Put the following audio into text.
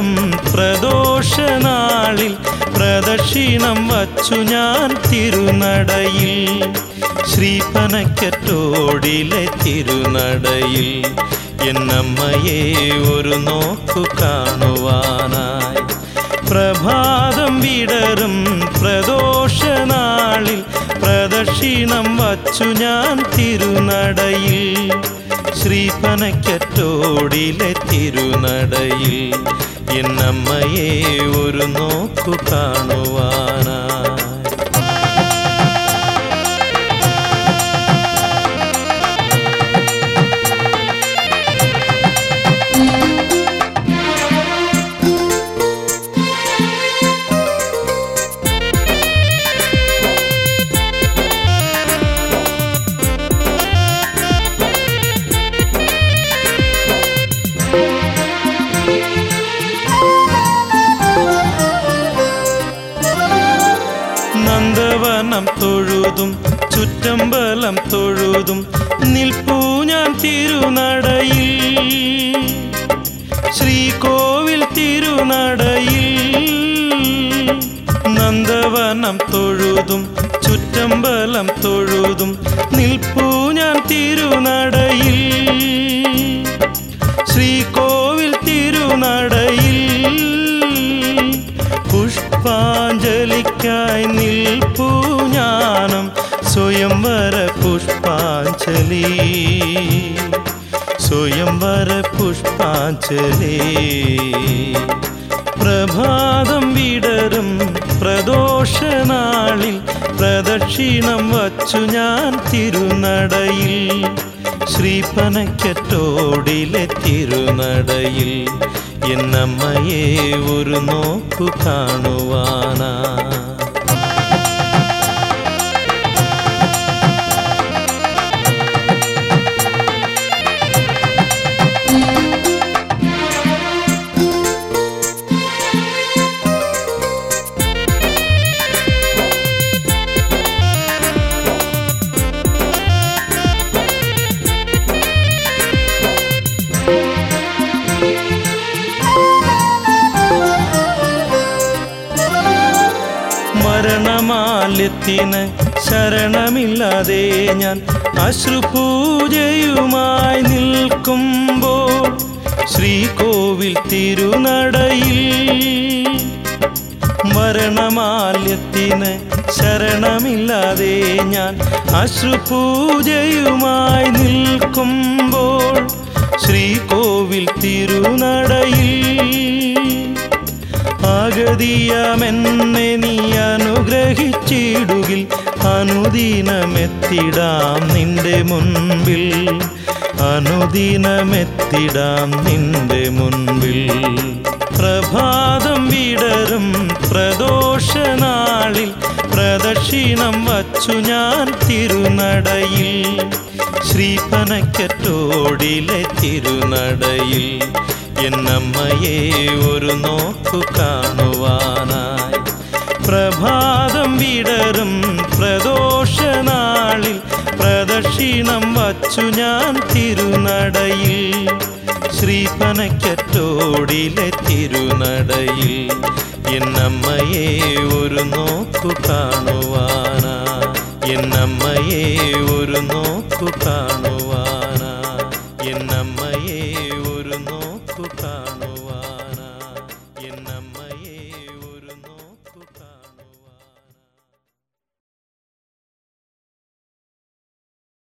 വിടരും പ്രദോഷനാളിൽ പ്രദക്ഷിണം വച്ചു ഞാൻ തിരുനടയിൽ. ശ്രീപനക്കറ്റോടിലെ തിരുനടയിൽ എന്നമ്മയെ ഒരു നോക്കു കാണുവാനായി. പ്രഭാതം വിടരും പ്രദോഷനാളിൽ പ്രദക്ഷിണം വച്ചു ഞാൻ തിരുനടയിൽ. ശ്രീപനക്കറ്റോടിലെ തിരുനടയിൽ എന്നമ്മയെ ഒരു നോക്കു കാണുവാനായി നന്ദവനം തൊഴുതും ചുറ്റമ്പലം തൊഴുതും നിൽപ്പൂ ഞാൻ തിരുനടയിൽ. ശ്രീകോവിൽ തിരുനടയിൽ നന്ദവനം തൊഴുതും ചുറ്റമ്പലം തൊഴുതും നിൽപ്പൂ ഞാൻ തിരുനടയിൽ. സ്വയംവര പുഷ്പാഞ്ജലി. പ്രഭാതം വിടരും പ്രദോഷനാളിൽ പ്രദക്ഷിണം വച്ചു ഞാൻ തിരുനടയിൽ. ശ്രീപനക്കറ്റോടിലെ തിരുനടയിൽ. എന്നമ്മയെ ഒരു നോക്കു കാണുവാനാ. മരണമാല്യത്തിന് ശരണമില്ലാതെ ഞാൻ അശ്രുപൂജയുമായി നിൽക്കുമ്പോൾ ശ്രീകോവിൽ തിരുനടയിൽ മരണമാല്യത്തിന് ശരണമില്ലാതെ ഞാൻ അശ്രുപൂജയുമായി നിൽക്കുമ്പോൾ ശ്രീകോവിൽ തിരുനടയിൽ ആഗതിയാമെന്നെ നീ അനുഗ്രഹിച്ചിടുകിൽ അനുദിനമെത്തിടാം നിന്റെ മുൻപിൽ. അനുദിനമെത്തിടാം നിന്റെ മുൻപിൽ. പ്രഭാതം വിടരും പ്രദോഷനാളിൽ പ്രദക്ഷിണം വച്ചു ഞാൻ തിരുനടയിൽ. ശ്രീപനക്കറ്റോടിലെ തിരുനടയിൽ. എന്നമ്മയെ ഒരു നോക്കു കാണുവാനായി. പ്രഭാതം വിടരും പ്രദോഷനാളിൽ. പ്രദക്ഷിണം വച്ചു ഞാൻ തിരുനടയിൽ. ശ്രീപനക്കറ്റോടിലെ തിരുനടയിൽ. എന്നമ്മയെ ഒരു നോക്കു കാണുവാനാ. എന്നമ്മയെ ഒരു നോക്കു കാണുവാനാ.